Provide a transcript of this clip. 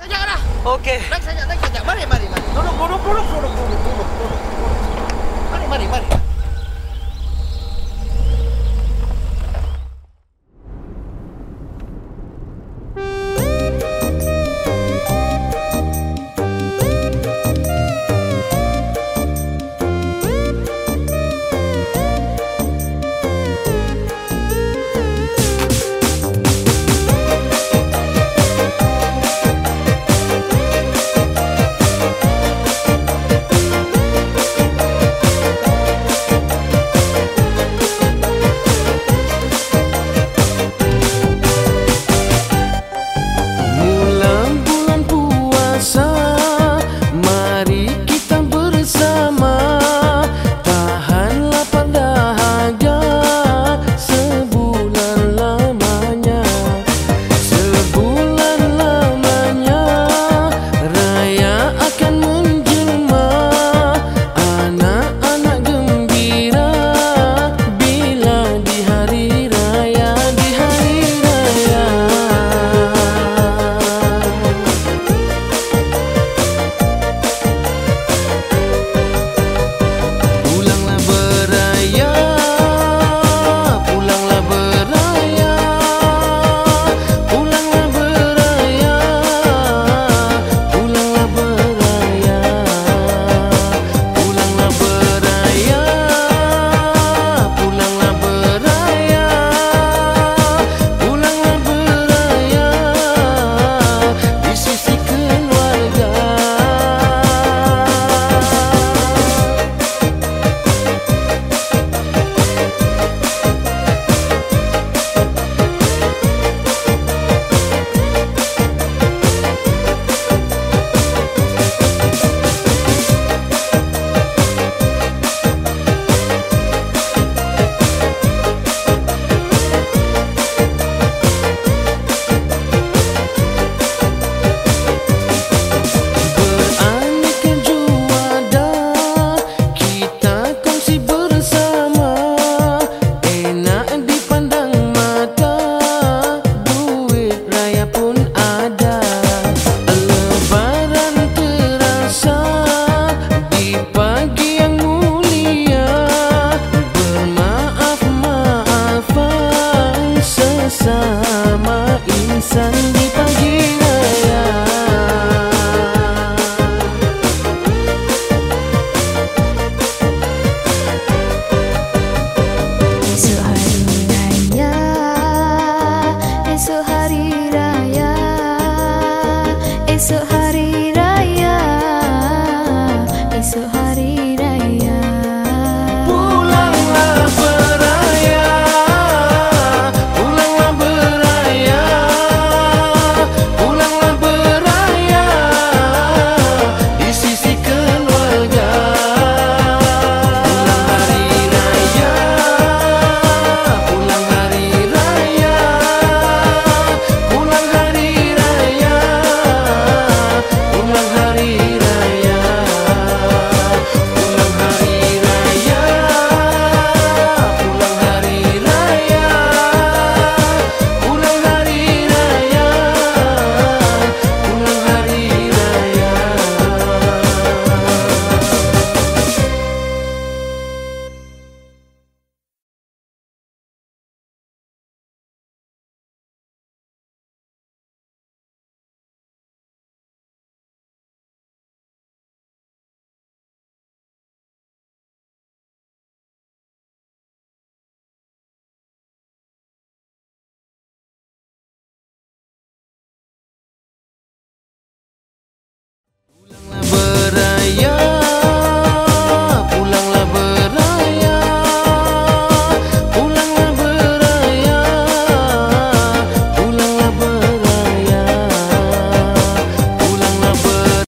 Sajak dah. Okey. Naik sajak, naik sajak. Mari, mari, mari. Duduk, duduk, duduk, duduk, duduk, duduk, duduk. Mari, mari, mari.